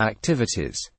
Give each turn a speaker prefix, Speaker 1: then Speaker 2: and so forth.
Speaker 1: activities.